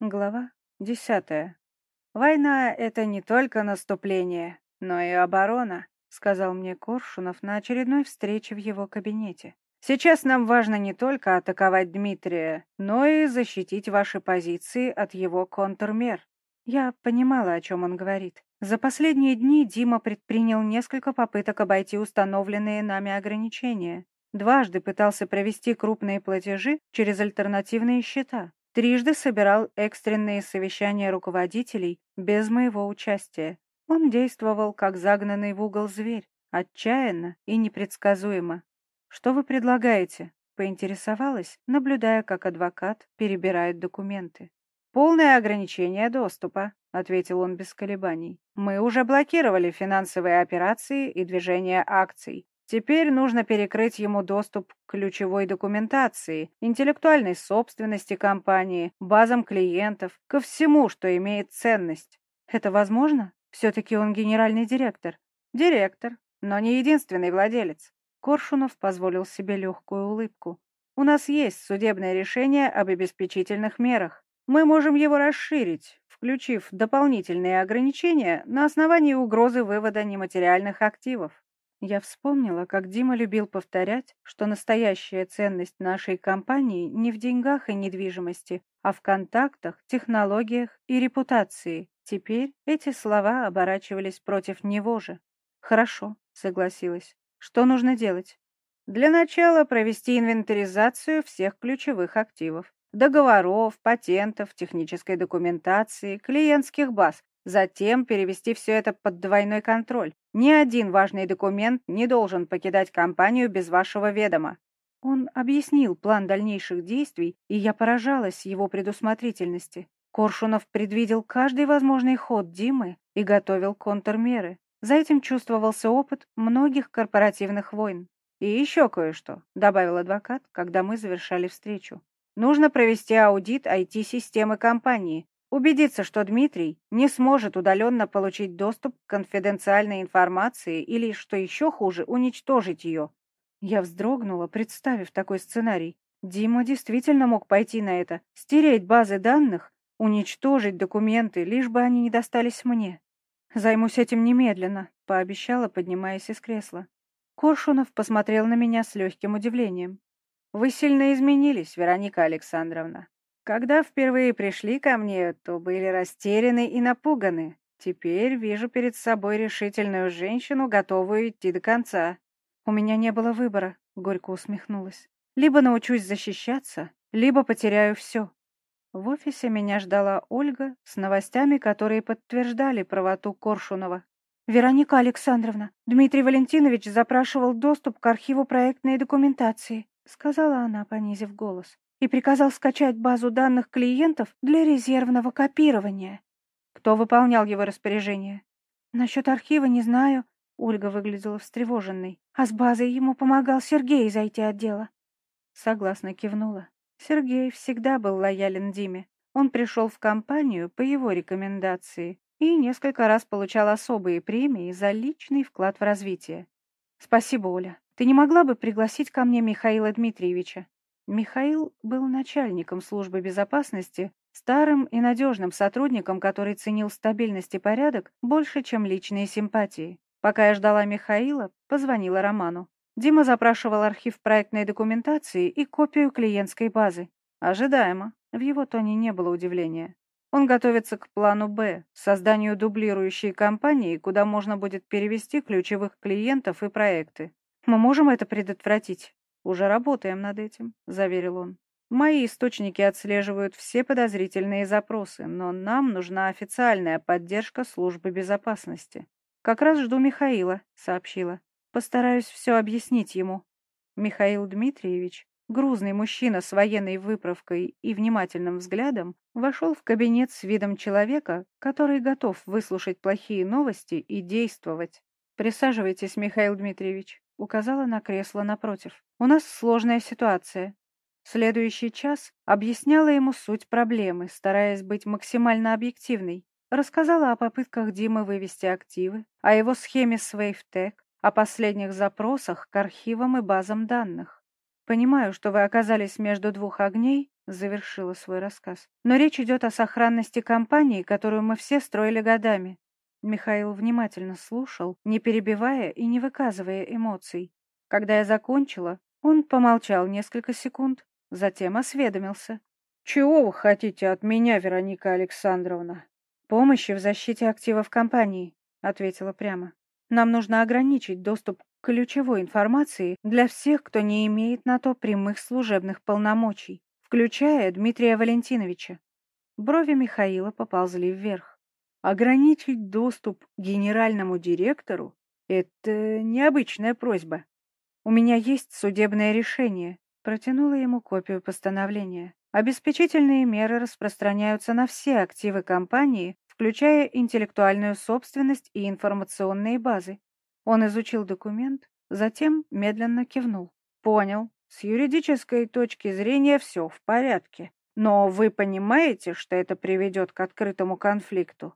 Глава десятая. «Война — это не только наступление, но и оборона», — сказал мне Коршунов на очередной встрече в его кабинете. «Сейчас нам важно не только атаковать Дмитрия, но и защитить ваши позиции от его контрмер». Я понимала, о чем он говорит. За последние дни Дима предпринял несколько попыток обойти установленные нами ограничения. Дважды пытался провести крупные платежи через альтернативные счета. Трижды собирал экстренные совещания руководителей без моего участия. Он действовал, как загнанный в угол зверь, отчаянно и непредсказуемо. «Что вы предлагаете?» — поинтересовалась, наблюдая, как адвокат перебирает документы. «Полное ограничение доступа», — ответил он без колебаний. «Мы уже блокировали финансовые операции и движение акций. Теперь нужно перекрыть ему доступ к ключевой документации, интеллектуальной собственности компании, базам клиентов, ко всему, что имеет ценность. Это возможно? Все-таки он генеральный директор. Директор, но не единственный владелец. Коршунов позволил себе легкую улыбку. У нас есть судебное решение об обеспечительных мерах. Мы можем его расширить, включив дополнительные ограничения на основании угрозы вывода нематериальных активов. Я вспомнила, как Дима любил повторять, что настоящая ценность нашей компании не в деньгах и недвижимости, а в контактах, технологиях и репутации. Теперь эти слова оборачивались против него же. «Хорошо», — согласилась. «Что нужно делать?» «Для начала провести инвентаризацию всех ключевых активов. Договоров, патентов, технической документации, клиентских баз, Затем перевести все это под двойной контроль. Ни один важный документ не должен покидать компанию без вашего ведома. Он объяснил план дальнейших действий, и я поражалась его предусмотрительности. Коршунов предвидел каждый возможный ход Димы и готовил контрмеры. За этим чувствовался опыт многих корпоративных войн. «И еще кое-что», — добавил адвокат, когда мы завершали встречу. «Нужно провести аудит IT-системы компании, Убедиться, что Дмитрий не сможет удаленно получить доступ к конфиденциальной информации или, что еще хуже, уничтожить ее. Я вздрогнула, представив такой сценарий. Дима действительно мог пойти на это, стереть базы данных, уничтожить документы, лишь бы они не достались мне. «Займусь этим немедленно», — пообещала, поднимаясь из кресла. Коршунов посмотрел на меня с легким удивлением. «Вы сильно изменились, Вероника Александровна. Когда впервые пришли ко мне, то были растеряны и напуганы. Теперь вижу перед собой решительную женщину, готовую идти до конца. У меня не было выбора, горько усмехнулась. Либо научусь защищаться, либо потеряю все. В офисе меня ждала Ольга с новостями, которые подтверждали правоту Коршунова. «Вероника Александровна, Дмитрий Валентинович запрашивал доступ к архиву проектной документации», сказала она, понизив голос и приказал скачать базу данных клиентов для резервного копирования. Кто выполнял его распоряжение? Насчет архива не знаю. Ольга выглядела встревоженной. А с базой ему помогал Сергей зайти от дела. Согласно кивнула. Сергей всегда был лоялен Диме. Он пришел в компанию по его рекомендации и несколько раз получал особые премии за личный вклад в развитие. «Спасибо, Оля. Ты не могла бы пригласить ко мне Михаила Дмитриевича? Михаил был начальником службы безопасности, старым и надежным сотрудником, который ценил стабильность и порядок больше, чем личные симпатии. Пока я ждала Михаила, позвонила Роману. Дима запрашивал архив проектной документации и копию клиентской базы. Ожидаемо. В его тоне не было удивления. Он готовится к плану «Б» — созданию дублирующей компании, куда можно будет перевести ключевых клиентов и проекты. Мы можем это предотвратить? «Уже работаем над этим», — заверил он. «Мои источники отслеживают все подозрительные запросы, но нам нужна официальная поддержка службы безопасности». «Как раз жду Михаила», — сообщила. «Постараюсь все объяснить ему». Михаил Дмитриевич, грузный мужчина с военной выправкой и внимательным взглядом, вошел в кабинет с видом человека, который готов выслушать плохие новости и действовать. «Присаживайтесь, Михаил Дмитриевич», — указала на кресло напротив. У нас сложная ситуация. Следующий час объясняла ему суть проблемы, стараясь быть максимально объективной. Рассказала о попытках Димы вывести активы, о его схеме SwaveTech, о последних запросах к архивам и базам данных. Понимаю, что вы оказались между двух огней, завершила свой рассказ. Но речь идет о сохранности компании, которую мы все строили годами. Михаил внимательно слушал, не перебивая и не выказывая эмоций. Когда я закончила, он помолчал несколько секунд, затем осведомился. «Чего вы хотите от меня, Вероника Александровна?» «Помощи в защите активов компании», — ответила прямо. «Нам нужно ограничить доступ к ключевой информации для всех, кто не имеет на то прямых служебных полномочий, включая Дмитрия Валентиновича». Брови Михаила поползли вверх. «Ограничить доступ генеральному директору — это необычная просьба. У меня есть судебное решение», — протянула ему копию постановления. Обеспечительные меры распространяются на все активы компании, включая интеллектуальную собственность и информационные базы. Он изучил документ, затем медленно кивнул. Понял. С юридической точки зрения все в порядке. Но вы понимаете, что это приведет к открытому конфликту?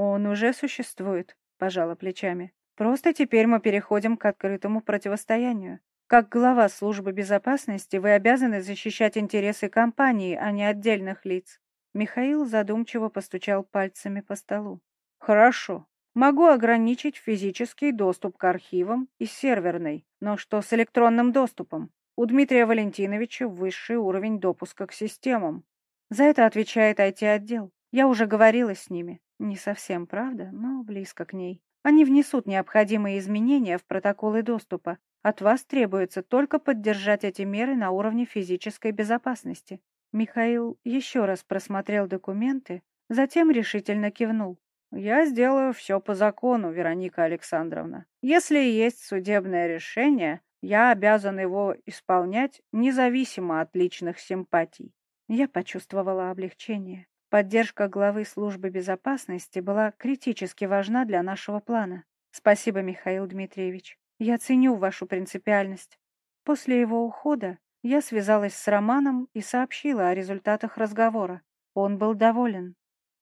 Он уже существует, пожала плечами. Просто теперь мы переходим к открытому противостоянию. Как глава службы безопасности вы обязаны защищать интересы компании, а не отдельных лиц. Михаил задумчиво постучал пальцами по столу. Хорошо. Могу ограничить физический доступ к архивам и серверной, но что с электронным доступом? У Дмитрия Валентиновича высший уровень допуска к системам. За это отвечает IT-отдел. Я уже говорила с ними. Не совсем, правда, но близко к ней. Они внесут необходимые изменения в протоколы доступа, от вас требуется только поддержать эти меры на уровне физической безопасности. Михаил еще раз просмотрел документы, затем решительно кивнул. «Я сделаю все по закону, Вероника Александровна. Если есть судебное решение, я обязан его исполнять независимо от личных симпатий». Я почувствовала облегчение. Поддержка главы службы безопасности была критически важна для нашего плана. Спасибо, Михаил Дмитриевич. Я ценю вашу принципиальность. После его ухода я связалась с Романом и сообщила о результатах разговора. Он был доволен.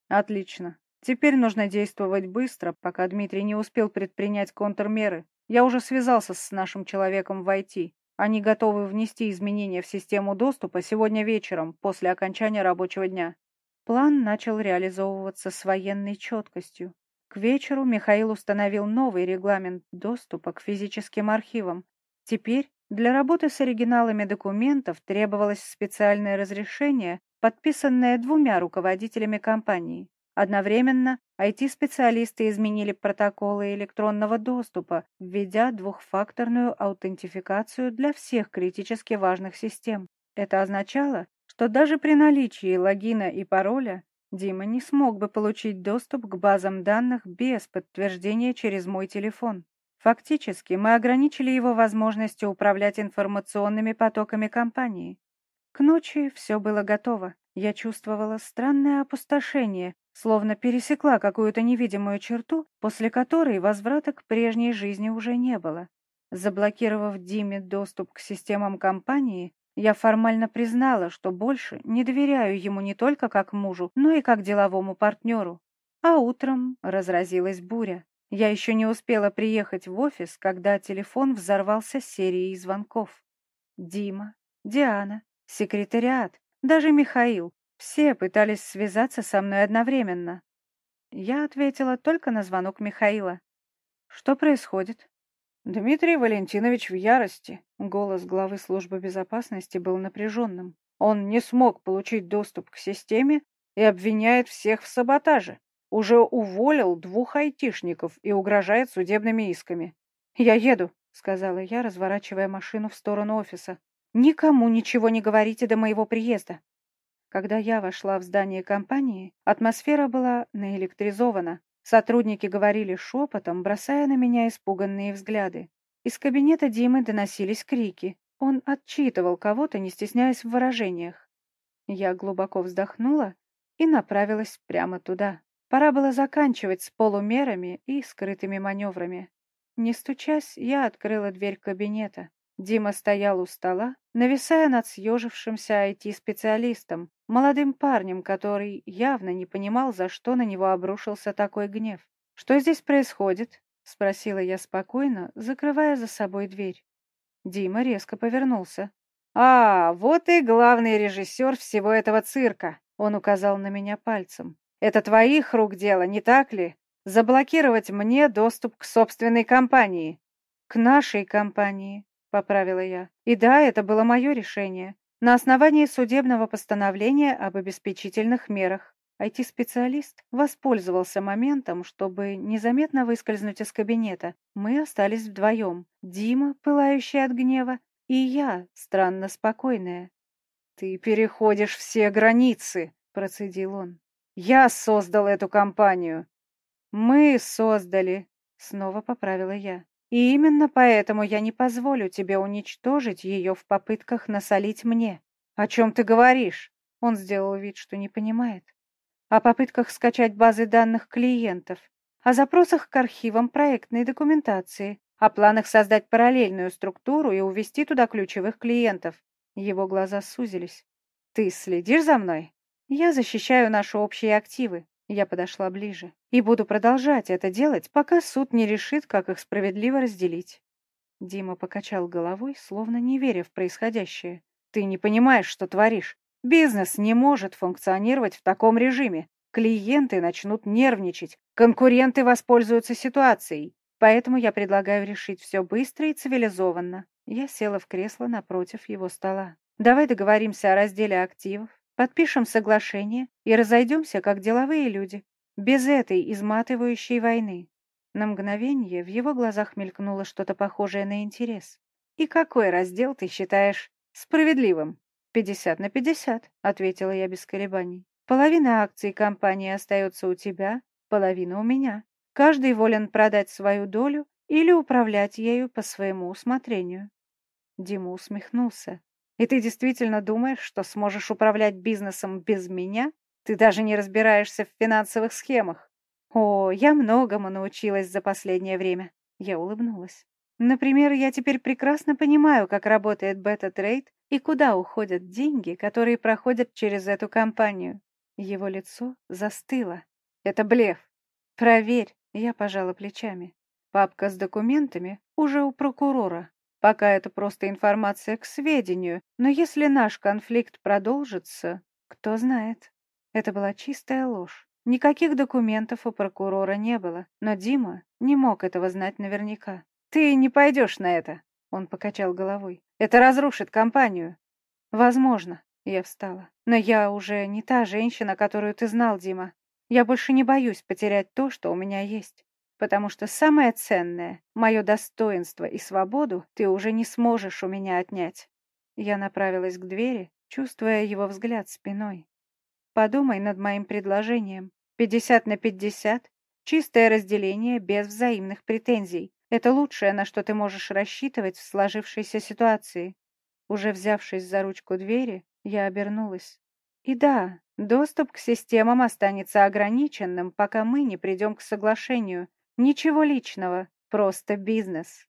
Отлично. Теперь нужно действовать быстро, пока Дмитрий не успел предпринять контрмеры. Я уже связался с нашим человеком в IT. Они готовы внести изменения в систему доступа сегодня вечером, после окончания рабочего дня. План начал реализовываться с военной четкостью. К вечеру Михаил установил новый регламент доступа к физическим архивам. Теперь для работы с оригиналами документов требовалось специальное разрешение, подписанное двумя руководителями компании. Одновременно IT-специалисты изменили протоколы электронного доступа, введя двухфакторную аутентификацию для всех критически важных систем. Это означало, что даже при наличии логина и пароля Дима не смог бы получить доступ к базам данных без подтверждения через мой телефон. Фактически, мы ограничили его возможностью управлять информационными потоками компании. К ночи все было готово. Я чувствовала странное опустошение, словно пересекла какую-то невидимую черту, после которой возврата к прежней жизни уже не было. Заблокировав Диме доступ к системам компании, я формально признала, что больше не доверяю ему не только как мужу, но и как деловому партнеру. А утром разразилась буря. Я еще не успела приехать в офис, когда телефон взорвался серией звонков. Дима, Диана, секретариат, даже Михаил. Все пытались связаться со мной одновременно. Я ответила только на звонок Михаила. «Что происходит?» Дмитрий Валентинович в ярости. Голос главы службы безопасности был напряженным. Он не смог получить доступ к системе и обвиняет всех в саботаже. Уже уволил двух айтишников и угрожает судебными исками. «Я еду», — сказала я, разворачивая машину в сторону офиса. «Никому ничего не говорите до моего приезда». Когда я вошла в здание компании, атмосфера была наэлектризована. Сотрудники говорили шепотом, бросая на меня испуганные взгляды. Из кабинета Димы доносились крики. Он отчитывал кого-то, не стесняясь в выражениях. Я глубоко вздохнула и направилась прямо туда. Пора было заканчивать с полумерами и скрытыми маневрами. Не стучась, я открыла дверь кабинета. Дима стоял у стола, нависая над съежившимся IT-специалистом, молодым парнем, который явно не понимал, за что на него обрушился такой гнев. «Что здесь происходит?» — спросила я спокойно, закрывая за собой дверь. Дима резко повернулся. «А, вот и главный режиссер всего этого цирка», — он указал на меня пальцем. «Это твоих рук дело, не так ли? Заблокировать мне доступ к собственной компании». «К нашей компании», — поправила я. «И да, это было мое решение. На основании судебного постановления об обеспечительных мерах. IT-специалист воспользовался моментом, чтобы незаметно выскользнуть из кабинета. Мы остались вдвоем. Дима, пылающий от гнева, и я, странно спокойная. «Ты переходишь все границы», — процедил он. «Я создал эту компанию». «Мы создали», — снова поправила я. «И именно поэтому я не позволю тебе уничтожить ее в попытках насолить мне». «О чем ты говоришь?» Он сделал вид, что не понимает о попытках скачать базы данных клиентов, о запросах к архивам проектной документации, о планах создать параллельную структуру и увести туда ключевых клиентов. Его глаза сузились. «Ты следишь за мной? Я защищаю наши общие активы». Я подошла ближе. И буду продолжать это делать, пока суд не решит, как их справедливо разделить. Дима покачал головой, словно не веря в происходящее. «Ты не понимаешь, что творишь. Бизнес не может функционировать в таком режиме. Клиенты начнут нервничать, конкуренты воспользуются ситуацией. Поэтому я предлагаю решить все быстро и цивилизованно. Я села в кресло напротив его стола. Давай договоримся о разделе активов, подпишем соглашение и разойдемся, как деловые люди, без этой изматывающей войны. На мгновение в его глазах мелькнуло что-то похожее на интерес. «И какой раздел ты считаешь справедливым?» «Пятьдесят на пятьдесят», — ответила я без колебаний. «Половина акций компании остается у тебя, половина у меня. Каждый волен продать свою долю или управлять ею по своему усмотрению». Дима усмехнулся. «И ты действительно думаешь, что сможешь управлять бизнесом без меня? Ты даже не разбираешься в финансовых схемах». «О, я многому научилась за последнее время». Я улыбнулась. Например, я теперь прекрасно понимаю, как работает бета-трейд и куда уходят деньги, которые проходят через эту компанию. Его лицо застыло. Это блеф. Проверь. Я пожала плечами. Папка с документами уже у прокурора. Пока это просто информация к сведению, но если наш конфликт продолжится, кто знает. Это была чистая ложь. Никаких документов у прокурора не было, но Дима не мог этого знать наверняка. «Ты не пойдешь на это», — он покачал головой. «Это разрушит компанию». «Возможно», — я встала. «Но я уже не та женщина, которую ты знал, Дима. Я больше не боюсь потерять то, что у меня есть. Потому что самое ценное, мое достоинство и свободу, ты уже не сможешь у меня отнять». Я направилась к двери, чувствуя его взгляд спиной. «Подумай над моим предложением. Пятьдесят на пятьдесят. Чистое разделение без взаимных претензий. Это лучшее, на что ты можешь рассчитывать в сложившейся ситуации. Уже взявшись за ручку двери, я обернулась. И да, доступ к системам останется ограниченным, пока мы не придем к соглашению. Ничего личного, просто бизнес.